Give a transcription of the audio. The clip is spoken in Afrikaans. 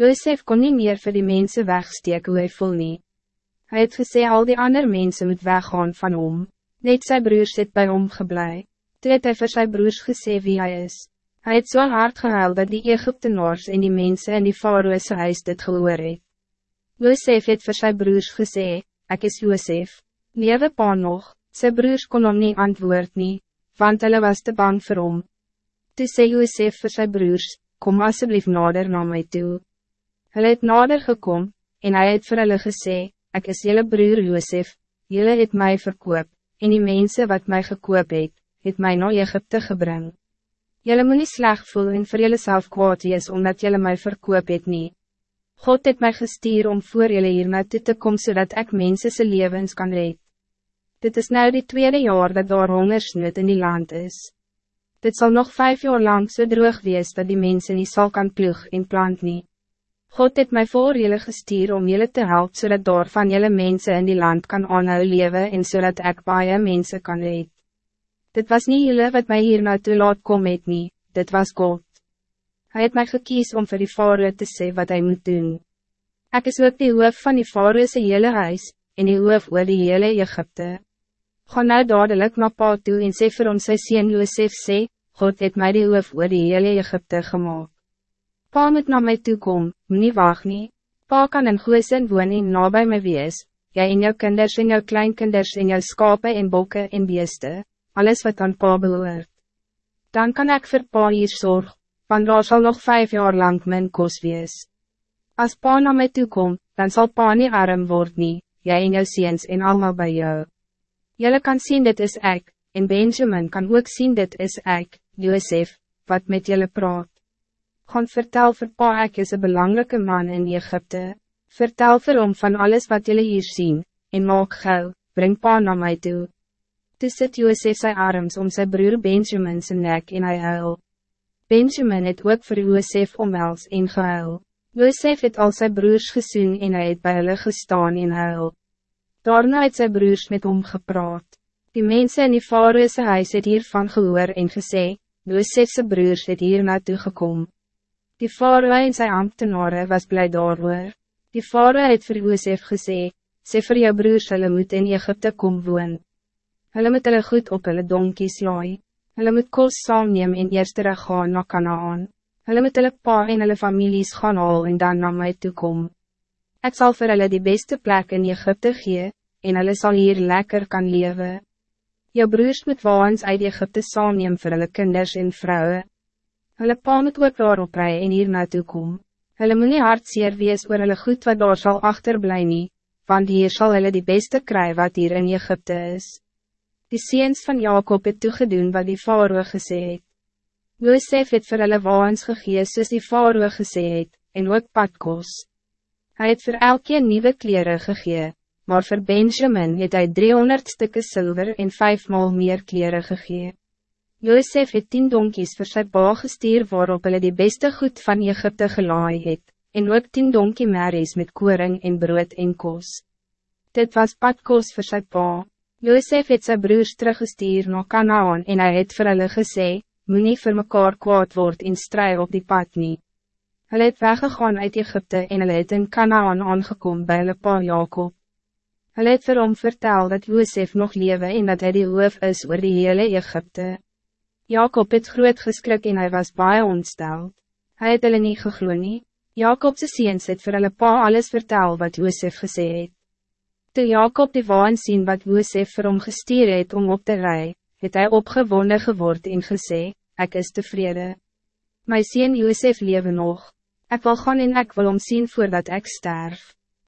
Joseph kon niet meer voor die mensen wegsteek hoe hij voel nie. Hij het gesê al die andere mensen moet weggaan van hom. Net sy broers het bij hom geblei. Toe het hy vir sy broers gesê wie hij is. Hij het zo so hard gehuil dat die Egyptenaars en die mensen in die Faroese huis dit gehoor het. Joseph het vir sy broers gesê, ek is Joseph, lewe pa nog, sy broers kon hom nie antwoord nie, want hulle was te bang vir hom. Toe sê Joseph vir sy broers, kom alsjeblieft nader na my toe. Hulle het nader gekom, en hij het vir hulle gesê, ek is jylle broer Joseph, jylle het mij verkoop, en die mensen wat mij gekoop het, het mij naar Egypte gebring. Jylle moet nie sleg voel en vir jylle self kwaad is, omdat jylle mij verkoop het nie. God het mij gestuur om voor jullie hier naartoe te komen zodat ik mensen zijn levens kan red. Dit is nu de tweede jaar dat daar hongersnood in die land is. Dit zal nog vijf jaar lang zo so droog wees dat die mensen niet zal kan ploeg in plant niet. God het mij voor jullie gestuur om jullie te helpen zodat door van jullie mensen in die land kan aanhou leven en zodat ik baie mensen kan red. Dit was niet jullie wat mij hier naartoe laat komen, niet, dit was God. Hij het mij gekies om voor die vader te zeggen wat hij moet doen. Ik is ook die hoof van die vaderse hele huis, en die hoof oor die hele Egypte. Ga nou dadelijk naar pa toe en sê vir hom sy sien Joosef sê, God het mij die hoof oor die hele Egypte gemaakt. Pa moet naar mij toe kom, moet nie wacht nie. Pa kan in Goosin woon en na by my wees, jy en jou kinders en jou kleinkinders en jou skape en bokke en beeste, alles wat aan pa behoort. Dan kan ik voor pa hier zorgen want daar sal nog vijf jaar lang mijn kos wees. As pa na my toe kom, dan zal pa nie arm word nie, jy en jou seens en allemaal bij jou. Jelle kan zien dit is ik, en Benjamin kan ook zien dit is ik, Joseph, wat met jullie praat. Gaan vertel vir pa ek is een belangrijke man in Egypte. Vertel vir hom van alles wat jullie hier zien, en maak gauw, breng pa na my toe. Toe sit Joseph sy arms om zijn broer Benjamin zijn nek en hy huil. Benjamin het ook voor Joseph omhels en gehuil. Joseph het al zijn broers gezien en hij het bij hulle gestaan en huil. Daarna het sy broers met hom gepraat. Die mensen in die Faroese huis het hiervan gehoor en gesê, Josephse broers het hier naartoe gekom. Die Faroe en sy ambtenare was blij daarover. Die Faroe het vir Joseph gesê, sê vir jou broers hulle moet in Egypte kom woon. Hulle moet hulle goed op hulle donkies laai. Hulle moet kos saam neem en eerst terug gaan na Kanaan. Hulle moet hulle pa en hulle families gaan haal en dan naar mij toe kom. Ek sal vir hulle die beste plek in Egypte gee, en hulle sal hier lekker kan leven. Jou broers moet waans uit Egypte saam neem vir hulle kinders en vrouwen. Hulle pa moet ook daarop rij en hier naartoe kom. Hulle moet nie hartseer wees oor hulle goed wat daar sal achterblij nie, want hier zal hulle die beste kry wat hier in Egypte is. Die seens van Jacob het toegedoen wat die Faroe gesê het. Joseph het vir hulle waans gegees soos die Faroe gesê het, en ook padkos. Hij het vir elke nieuwe kleren gegee, maar voor Benjamin het hij 300 stukken zilver en vijf maal meer kleren gegee. Joseph het tien donkies vir sy pa gestuur waarop hulle die beste goed van Egypte gelaai het, en ook tien donkie merries met koring en brood en kos. Dit was padkos vir sy pa. Joseph het sy broers teruggestuur na Kanaan en hij het vir hulle gesê, moet nie vir mekaar kwaad word en strui op die pad nie. Hulle het weggegaan uit Egypte en hulle het in Kanaan aangekom by hulle pa Jacob. Hulle het vir hom vertel dat Joseph nog lewe en dat hij die hoof is oor die hele Egypte. Jacob het groot geskrik en hij was baie ontsteld. Hij het hulle nie geglo nie. Jacobse seens het vir hulle pa alles vertel wat Joseph gesê het. Toe Jacob die waan sien wat Josef vir hom gestuur het om op te rij, het hij opgewonden geword en gesê, ek is tevreden. My sien Josef lewe nog, ik wil gaan en ek wil om zien voordat ik sterf.